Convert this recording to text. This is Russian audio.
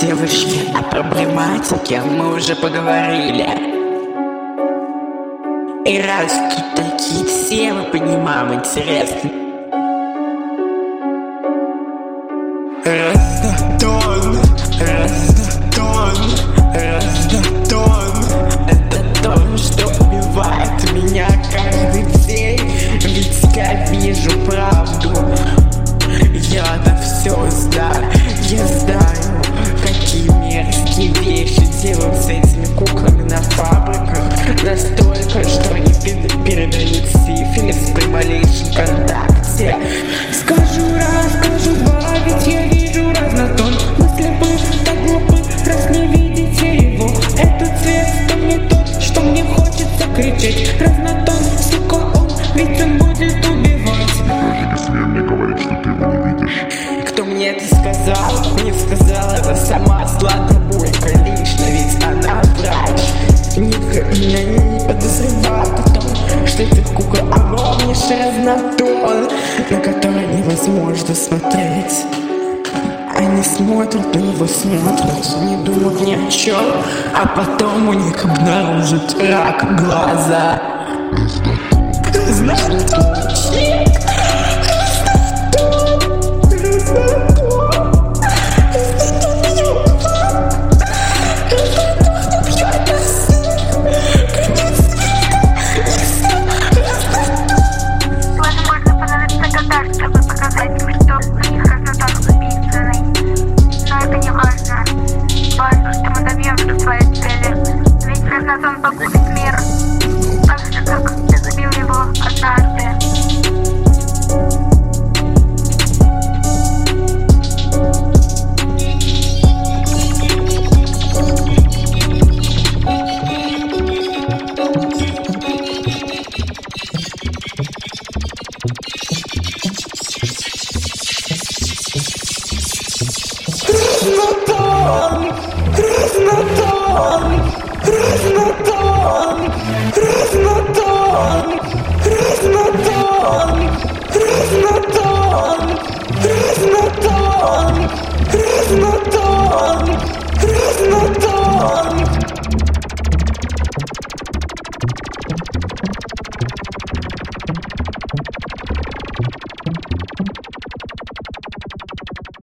девушки, о проблематике мы уже поговорили. И раз тут такие темы поднимаем интересно. Раздатон, раздатон, раздатон Это то, что убивает меня каждый день Ведь я вижу правду Кто мне это сказал? Мне сказала это сама Злата Бойко лично, ведь она врач Ника меня не подозревает о том, что это кукла огромнейший разнотон На который невозможно смотреть они смотрят на него, смотрят, не думают ни о чем, а потом у них обнаружат рак глаза. Разнотончик. Разнотон!